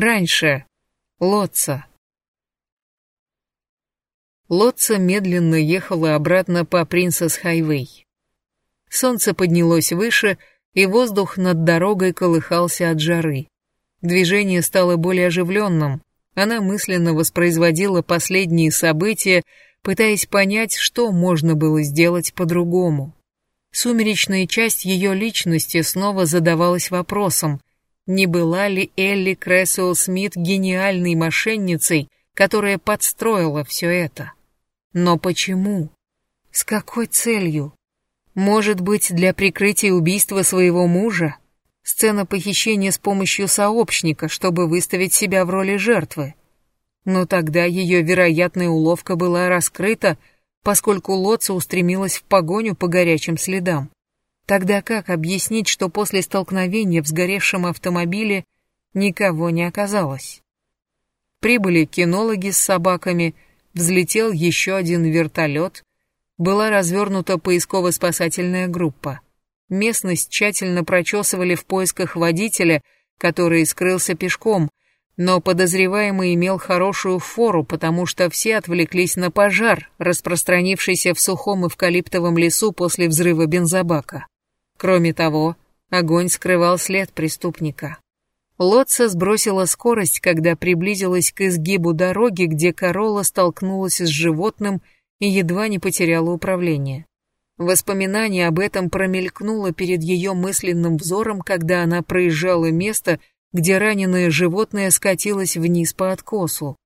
Раньше. Лотца. Лотца медленно ехала обратно по Принцесс-Хайвей. Солнце поднялось выше, и воздух над дорогой колыхался от жары. Движение стало более оживленным. Она мысленно воспроизводила последние события, пытаясь понять, что можно было сделать по-другому. Сумеречная часть ее личности снова задавалась вопросом, не была ли Элли Крэсуэлл Смит гениальной мошенницей, которая подстроила все это? Но почему? С какой целью? Может быть, для прикрытия убийства своего мужа? Сцена похищения с помощью сообщника, чтобы выставить себя в роли жертвы. Но тогда ее вероятная уловка была раскрыта, поскольку Лотца устремилась в погоню по горячим следам. Тогда как объяснить, что после столкновения в сгоревшем автомобиле никого не оказалось? Прибыли кинологи с собаками, взлетел еще один вертолет, была развернута поисково-спасательная группа. Местность тщательно прочесывали в поисках водителя, который скрылся пешком, но подозреваемый имел хорошую фору, потому что все отвлеклись на пожар, распространившийся в сухом эвкалиптовом лесу после взрыва бензобака. Кроме того, огонь скрывал след преступника. Лотца сбросила скорость, когда приблизилась к изгибу дороги, где Королла столкнулась с животным и едва не потеряла управление. Воспоминание об этом промелькнуло перед ее мысленным взором, когда она проезжала место, где раненое животное скатилось вниз по откосу.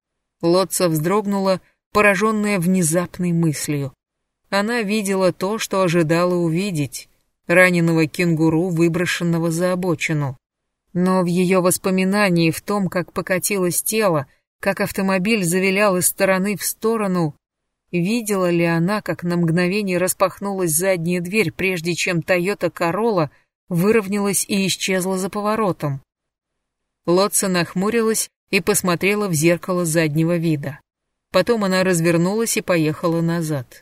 Лотца вздрогнула, пораженная внезапной мыслью. Она видела то, что ожидала увидеть, раненого кенгуру, выброшенного за обочину. Но в ее воспоминании в том, как покатилось тело, как автомобиль завилял из стороны в сторону, Видела ли она, как на мгновение распахнулась задняя дверь, прежде чем Тойота Королла выровнялась и исчезла за поворотом? Лотца нахмурилась и посмотрела в зеркало заднего вида. Потом она развернулась и поехала назад.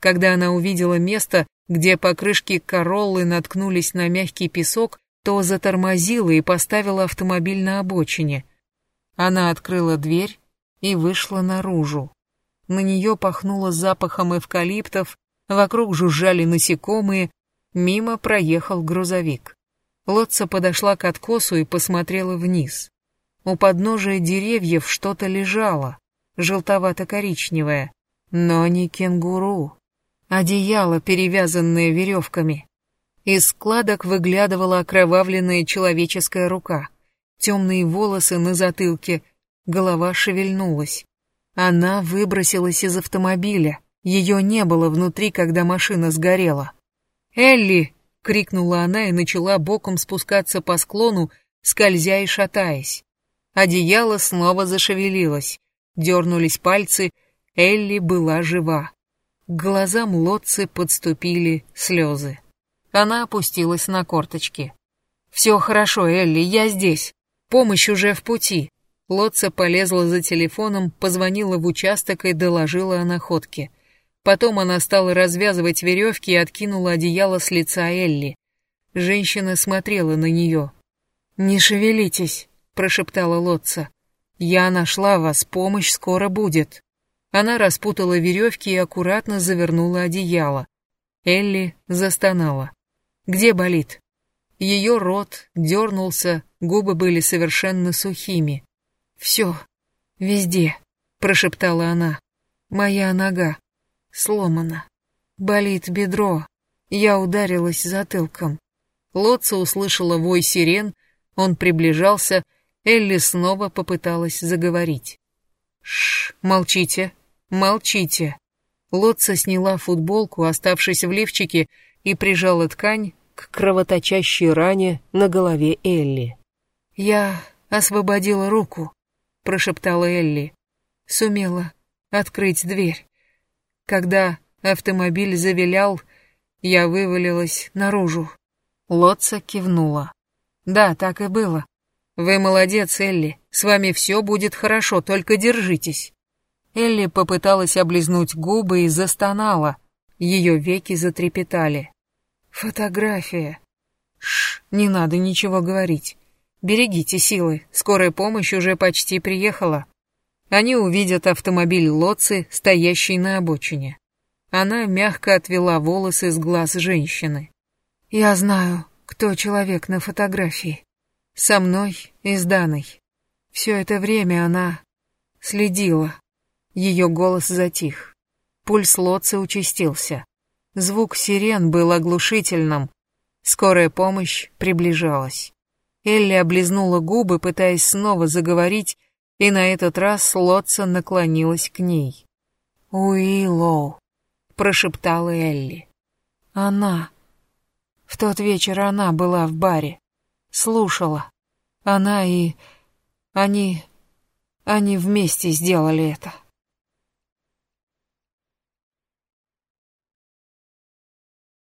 Когда она увидела место, где покрышки Короллы наткнулись на мягкий песок, то затормозила и поставила автомобиль на обочине. Она открыла дверь и вышла наружу. На нее пахнуло запахом эвкалиптов, вокруг жужжали насекомые, мимо проехал грузовик. Лотца подошла к откосу и посмотрела вниз. У подножия деревьев что-то лежало, желтовато-коричневое, но не кенгуру. Одеяло, перевязанное веревками. Из складок выглядывала окровавленная человеческая рука. Темные волосы на затылке, голова шевельнулась. Она выбросилась из автомобиля. Ее не было внутри, когда машина сгорела. «Элли!» — крикнула она и начала боком спускаться по склону, скользя и шатаясь. Одеяло снова зашевелилось. Дернулись пальцы. Элли была жива. К глазам Лотцы подступили слезы. Она опустилась на корточки. «Все хорошо, Элли, я здесь. Помощь уже в пути. Лотца полезла за телефоном, позвонила в участок и доложила о находке. Потом она стала развязывать веревки и откинула одеяло с лица Элли. Женщина смотрела на нее. «Не шевелитесь», — прошептала Лотца. «Я нашла вас, помощь скоро будет». Она распутала веревки и аккуратно завернула одеяло. Элли застонала. «Где болит?» Ее рот дернулся, губы были совершенно сухими. «Все, везде», — прошептала она. «Моя нога сломана. Болит бедро. Я ударилась затылком». Лотца услышала вой сирен, он приближался, Элли снова попыталась заговорить. «Шш, молчите, молчите». Лотца сняла футболку, оставшись в лифчике, и прижала ткань к кровоточащей ране на голове Элли. «Я освободила руку прошептала Элли. Сумела открыть дверь. Когда автомобиль завилял, я вывалилась наружу. Лотца кивнула. Да, так и было. Вы молодец, Элли. С вами все будет хорошо, только держитесь. Элли попыталась облизнуть губы и застонала. Ее веки затрепетали. Фотография. Шш, не надо ничего говорить. Берегите силы, скорая помощь уже почти приехала. Они увидят автомобиль Лоци, стоящий на обочине. Она мягко отвела волосы с глаз женщины. «Я знаю, кто человек на фотографии. Со мной и с Даной. Все это время она следила». Ее голос затих. Пульс Лоци участился. Звук сирен был оглушительным. Скорая помощь приближалась. Элли облизнула губы, пытаясь снова заговорить, и на этот раз Лотца наклонилась к ней. «Уиллоу», — прошептала Элли. «Она. В тот вечер она была в баре. Слушала. Она и... Они... Они вместе сделали это».